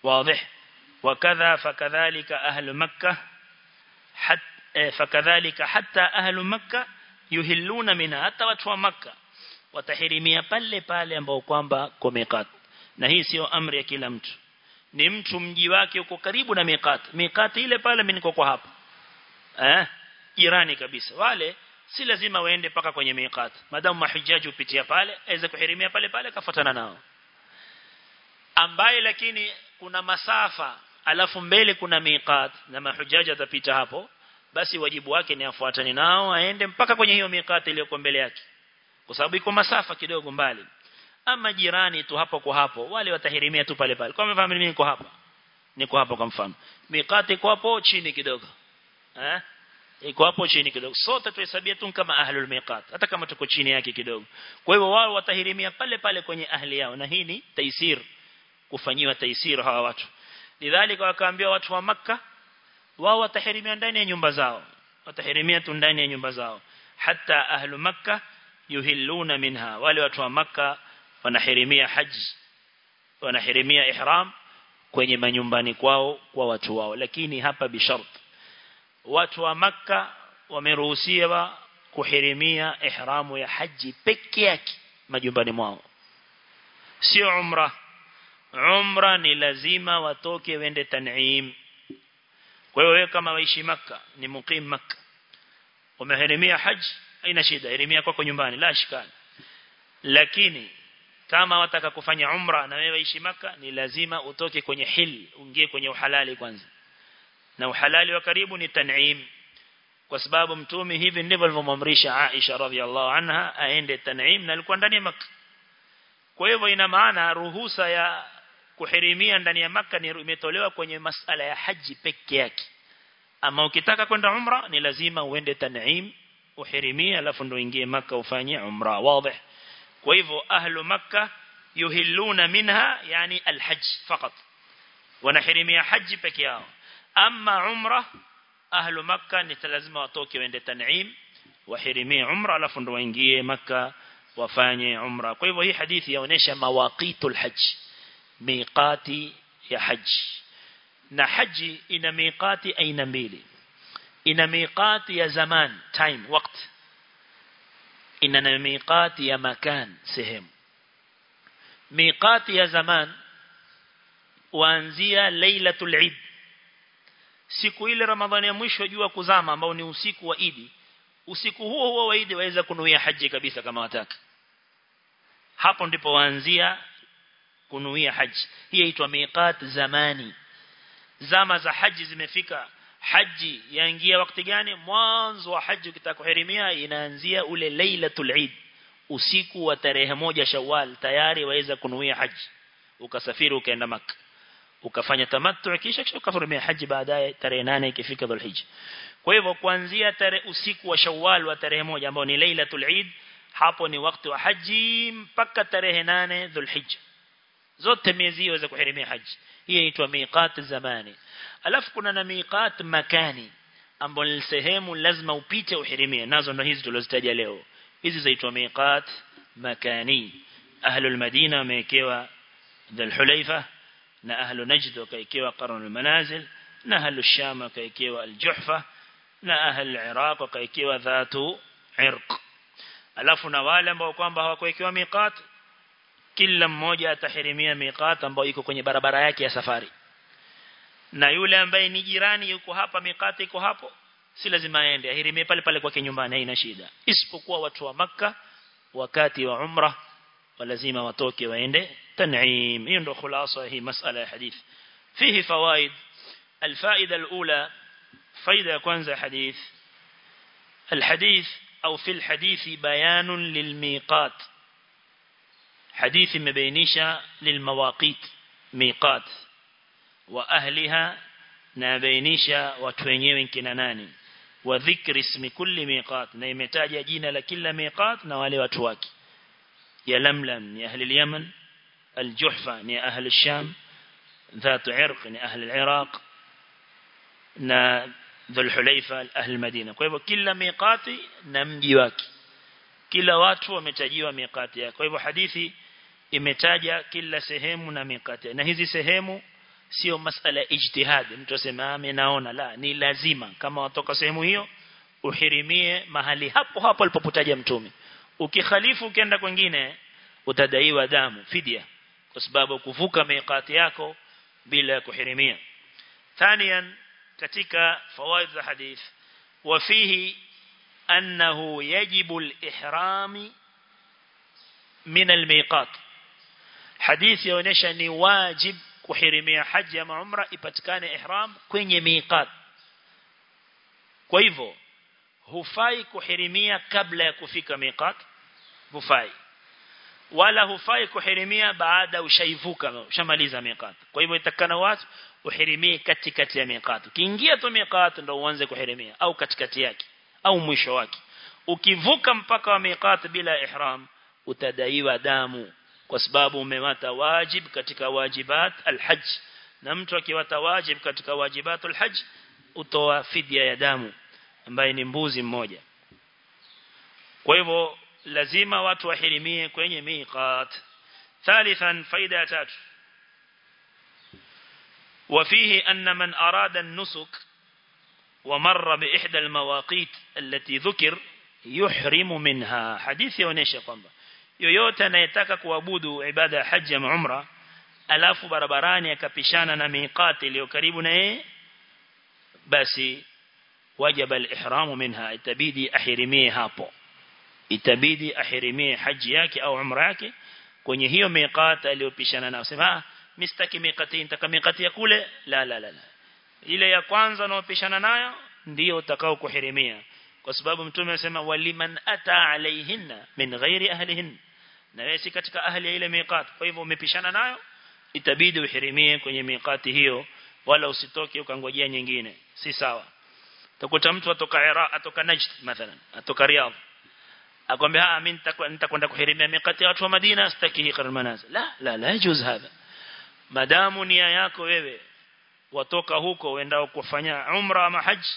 Speaker 1: wazi وكذا fakadhalika أهل مكة حتى فكذلك hata ahlu makka يهلون minha hata watu wa makka watahirimia pale pale ambao kwamba kwa miqat na hii sio amri ya kila mtu. Ni mtu mji wake uko karibu na miqat. Miqat ile pale mimi niko kwa hapa. Eh? Jirani kabisa. Wale si lazima waende paka kwenye miqat. Madamu mahujaji upitia pale aweze kuhirimia pale pale kafuatana nao. Ambaye lakini kuna masafa alafu mbele kuna miqat. Na mahujaji atapita hapo basi wajibu wake ni afuatane nao aende mpaka kwenye hiyo miqat iliyoko mbele yake. Kwa sababu iko masafa kidogo mbali. Ama jirani tu hapo kwa hapo wale watahirimia tu pale pale. Kwa mfano mimi niko hapa. Niko hapa kwa mfano. Miqat iko hapo chini kidogo. Eh? Iko hapo chini kidogo. Sote tuhesabia tu kama ahlul miqat. Hata kama tuko chini yake kidogo. Kwa hivyo wao watahirimia pale pale kwenye ahli yao. Na hii ni taisir kufanyiwa taisir hawa watu. Lidhalika wakaambia watu wa makka wao watahirimia ndani ya nyumba zao. Watahirimia tu ndani ya nyumba zao. Hata ahlu makka yuhilluna minha. Wale watu wa makka wanahirimia haji wanahirimia ihram kwenye manyumbani kwao kwa watu wao. Lakini hapa bishart watu wa makka wameruhusiwa kuhirimia ihramu ya haji peke yake majumbani mwao. Sio umra umra ni lazima watoke wende tan'im. Kwa hiyo wewe kama waishi makkah ni mukim makkah umeherimia haji haina shida herimia kwako nyumbani la shikani lakini kama wataka kufanya umra na wewe waishi makkah ni lazima utoke kwenye hil ungie kwenye uhalali kwanza. Na uhalali wa karibu ni tan'im. Kwa sababu mtume hivi ndivyo alivyomwamrisha Aisha radhiallahu anha aende tan'im na alikuwa ndani ya makkah kwa hivyo ina maana ruhusa ya kuhirimia ndani ya maka ni imetolewa kwenye masala ya haji peke yake. Ama ukitaka kwenda umra ni lazima uende tan'im uhirimia alafu ndo ingie maka ufanye umra. Wazi. Kwa hivyo ahlu makka yuhilluna minha yani alhajj fakat wanahirimia haji peke yao. Ama umra ahlu makka ni lazima watoke waende tan'im wahirimie umra alafu ndo waingie maka wafanye umra. Kwa hivyo hii hadithi yaonesha mawaqitul hajj miqati ya haji na haji ina miqati aina mbili. Ina miqati ya zaman time wakati ina na miqati ya makan sehemu. Miqati ya zaman waanzia lailatul eid. Siku ile ramadhani ya mwisho jua kuzama ambao ni usiku wa idi usiku huo huo wa idi waweza kunuia haji kabisa kama wataka. Hapo ndipo waanzia kunuia haji. Hii inaitwa miqat zamani. Zama za haji zimefika. Haji yaingia wakati gani? Mwanzo wa haji ukitakuhirimia inaanzia ule lailatul eid. Usiku wa tarehe moja shawwal tayari waweza kunuia haji. Ukasafiri ukaenda maka ukafanya tamattu kisha kisha ukafurimia haji baadaye tarehe nane ikifika dhulhijja. Kwa hivyo kuanzia tarehe usiku wa shawwal wa tarehe moja ambao ni lailatul eid hapo ni wakati wa haji mpaka tarehe nane dhulhijja zote miezi hiyo za kuhirimia haji. Hii inaitwa miqat zamani. Alafu kuna na miqat makani ambapo sehemu lazima upite uhirimie nazo ndo hizi tulizozitaja leo. Hizi zaitwa miqat makani. Ahlul madina wamewekewa dhul hulaifa na ahlu najd wakawekewa qarnul manazil na ahlu sham wakawekewa aljuhfa na ahlu iraq wakawekewa dhatu irq. Alafu na wale ambao kwamba hawakuwekewa miqat kila mmoja atahirimia miqat ambayo iko kwenye barabara yake ya safari na yule ambaye ni jirani yuko hapa miqat iko hapo si lazima aende ahirimie pale pale kwake nyumbani haina shida isipokuwa watu wa maka wakati wa umra walazima watoke waende tan'im hiyo ndio khulasa hii masala ya hadith fihi fawaid الفائدة الأولى فائدة كwanza حديث الحديث أو في الحديث بيان للميقات حديث مبينيشا للمواقيت ميقات وأهلها نبينيشا وتوينيوين كناناني وذكر اسم كل ميقات. نيمتاج جينا لكل ميقات نوالي وتواكي يا لملم يا أهل اليمن الجحفة يا أهل الشام ذات عرق يا أهل العراق na dhul hulaifa ahli madina kwa hivyo kila miqati na mji wake kila watu hadithi imetaja kila sehemu na mikate. Na hizi sehemu sio masala ijtihad mtu asema ame ah, naona. La ni lazima. Kama watoka sehemu hiyo uhirimie mahali hapo hapo alipopotaja mtume. Ukikhalifu ukienda kwingine utadaiwa damu fidia kwa sababu kuvuka miqati yako bila kuhirimia. Thanian katika fawaid za hadith wafihi annahu yajibu al-ihram min al-miqat hadithi yaonyesha ni wajib kuhirimia haji ama umra ipatikane ihram kwenye miqat kwa hivyo hufai kuhirimia kabla ya kufika miqat hufai. Wala hufai kuhirimia baada ushaivuka ushamaliza miqat kwa hivyo itakana watu uhirimie katikati ya miqat ukiingia tu miqat ndio uanze kuhirimia au katikati yake au mwisho wake. Ukivuka mpaka wa miqat bila ihram utadaiwa damu. Kwa sababu umewata wajib katika wajibat alhajj na mtu akiwata wajib katika wajibatul hajj utoa fidia ya damu ambaye ni mbuzi mmoja kwa hivyo lazima watu wahirimie kwenye miqat ثالثا فائده tatu وفيه أن من أراد النسك ومر بإحدى المواقيت التي ذكر يحرم منها حديث يونيشا kwamba yoyote anayetaka kuabudu ibada ya haji ya umra alafu barabarani akapishana na miqati iliyo karibu na yeye basi wajaba al-ihramu minha itabidi ahirimie hapo. Itabidi ahirimie haji yake au umra yake kwenye hiyo miqati aliyopishana nayo sema mistaki miqati nitaka miqati ya kule. La la la ile ya kwanza unaopishana nayo ndio utakao kuhirimia kwa sababu mtume anasema waliman ata alaihinna min ghairi ahlihin na wewe si katika ahli ya ile miqat. Kwa hivyo umepishana nayo itabidi uhirimie kwenye miqati hiyo wala usitoke ukangojea nyingine. Si sawa. Utakuta mtu atoka Iraq atoka Najd mathalan atoka Riyadh. Akwambia ah mimi nitakwenda kuhirimia miqati ya watu wa Madina sitaki hii qarn manazil la la la yajuz hadha. Madamu nia yako wewe watoka huko uendao kufanya umra ama haji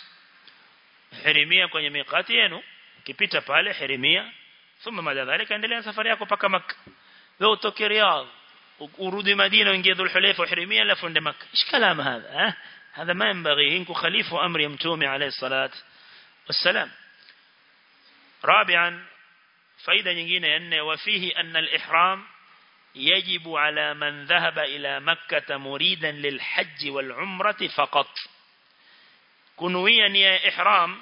Speaker 1: hirimia kwenye miqati yenu. Ukipita pale hirimia ثم بعد ذلك؟ عند لين سفر يأكل بكا مك لو توكي رياض ورود مدينة ونجي ذو الحليف وحرمية لفند مك إيش كلام هذا؟ هذا ما ينبغي. انكو خليف أمر يمتومي عليه الصلاة والسلام. رابعا فإذا نجينا أن وفيه أن الإحرام يجب على من ذهب إلى مكة مريدا للحج والعمرة فقط. كنويا يا إحرام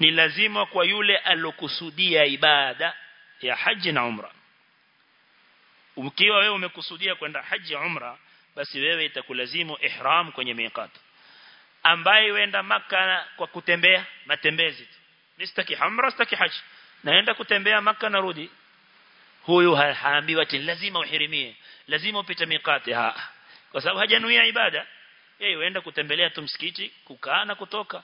Speaker 1: ni lazima kwa yule alokusudia ibada ya haji na umra. Ukiwa wewe umekusudia kwenda haji umra basi wewe itakulazimu ihram kwenye miqat. Ambaye wenda maka kwa kutembea matembezi mistaki umra staki haji. Naenda kutembea maka narudi. Huyu haambiwa ti lazima uhirimie lazima upite miqati ha kwa sababu hajanuia ibada. Yeye huenda kutembelea tu msikiti kukaa na kutoka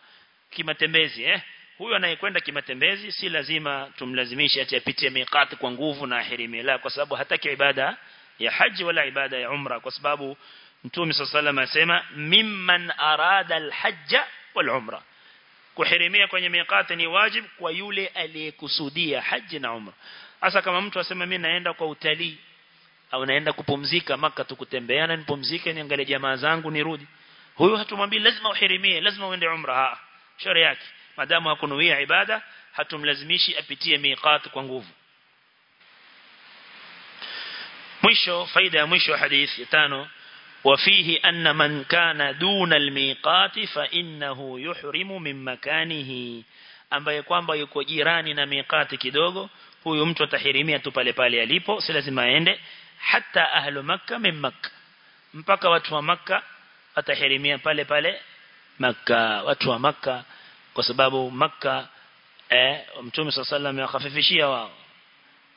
Speaker 1: kimatembezi eh huyu anayekwenda kimatembezi si lazima tumlazimishe ati apitie miqati kwa nguvu na ahirimi la kwa sababu hataki ibada ya haji wala ibada ya umra kwa sababu Mtume sallallahu asema mimman arada alhajja wal umra kuhirimia kwenye miqati ni wajib kwa yule aliyekusudia haji na umra. Hasa kama mtu asema mimi naenda kwa utalii au naenda kupumzika maka tukutembea na nipumzike niangalie jamaa zangu nirudi. Huyu hatumwambii lazima uhirimie lazima uende umra. Ha shauri yake madamu hakunuia ibada hatumlazimishi apitie miqat kwa nguvu mwisho faida ya mwisho hadith ya tano وفيه أن من كان دون الميقات فإنه يحرم من مكانه ambaye kwamba yuko jirani na miqati kidogo huyu mtu atahirimia tu pale pale alipo si lazima aende hata ahlu makka min makka mpaka watu wa makka watahirimia pale pale makka watu wa makka kwa sababu makka eh mtume sallallahu amewahafifishia wao.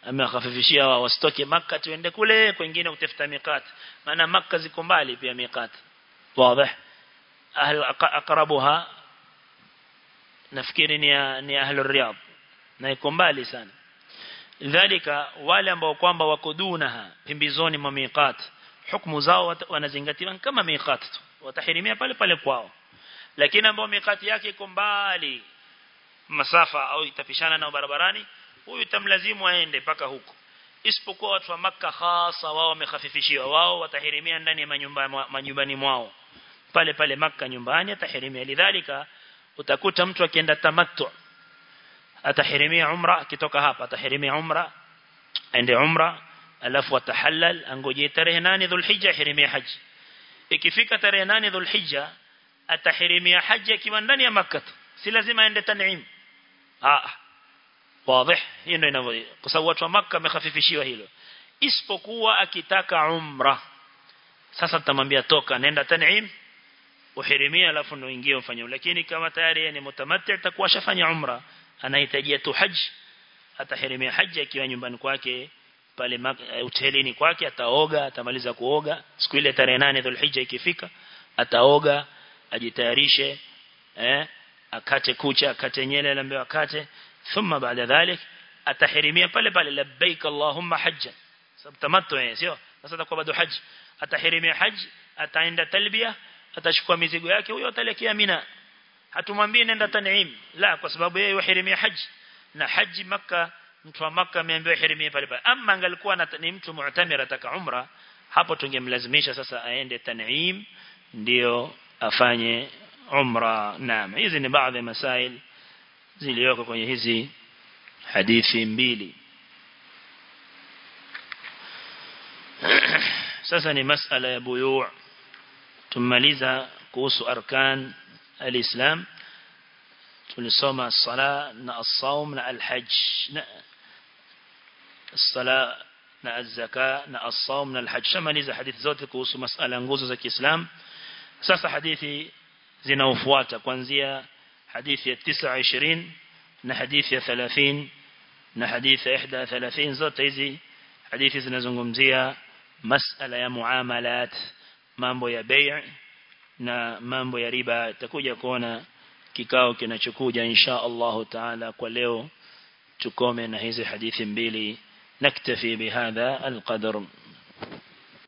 Speaker 1: Amewahafifishia wao wasitoke makka tuende kule kwingine kutafuta miqat. Maana makka ziko mbali pia miqat. Wazi ahli aqrabuha nafikiri ni ni ahli riyadh na iko mbali sana. Dhalika wale ambao kwamba wako dunaha pembezoni mwa miqat hukumu zao wanazingatiwa kama miqat tu. Watahirimia pale pale kwao lakini ambao mikati yake iko mbali masafa au itapishana na barabarani huyu tamlazimu aende paka huko. Isipokuwa watu wa maka hasa wao wamekhafifishiwa wao watahirimia ndani ya manyumba manyumbani mwao. Pale pale maka nyumbani atahirimia. Lidhalika utakuta mtu akienda tamattu atahirimia umra akitoka hapa atahirimia umra aende umra alafu atahallal angoje tarehe 8 dhulhijja hirimia haji. Ikifika tarehe 8 dhulhijja atahirimia haji akiwa ndani ya makkah si lazima aende tan'im. Ah wazi hiyo ndio inavyo kwa sababu watu wa makkah wamekhafifishiwa hilo. Isipokuwa akitaka umra. Sasa tutamwambia toka nenda tan'im uhirimia alafu ndio ingie ufanye lakini kama tayari ni mutamatti atakuwa shafanya umra. Anahitaji tu haji. Atahirimia haji akiwa nyumbani kwake pale hotelini kwake ataoga atamaliza kuoga. Siku ile tarehe 8 Dhulhijja ikifika ataoga ajitayarishe eh akate kucha akate nyele lambe akate thumma baada dhalik atahirimia pale pale labbaik allahumma hajja sababu tamattu sio? Sasa atakuwa bado haji. Atahirimia haji ataenda talbia atachukua mizigo yake huyo atalekea mina. Hatumwambii nenda tan'im la kwa sababu yeye yuhirimia haji. Na haji maka mtu wa maka ameambiwa hirimie pale pale. Ama angalikuwa ni mtu mu'tamir ataka umra hapo tungemlazimisha sasa aende tan'im ndio أفاني عمرة نعم هذه بعض المسائل زي اليوك كوني هذي حديث مبيلي سأسني مسألة بيوع ثم لذا قوس أركان الإسلام تلصوم الصلاة الصوم الحج الصلاة نا الزكاة نا الصوم نا الحج شما نيزا حديث زوتك وصو مسألة نقوصو زكي اسلام sasa hadithi zinaofuata kuanzia hadithi ya 29 na hadithi ya 30 na hadithi ya 31 zote hizi hadithi zinazungumzia masala ya muamalat mambo ya bei' na mambo ya riba takuja kuona kikao kinachokuja insha Allah taala kwa leo tukome na hizi hadithi mbili naktafi bihadha alqadr